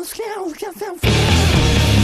Deus, Deus, Deus, Deus.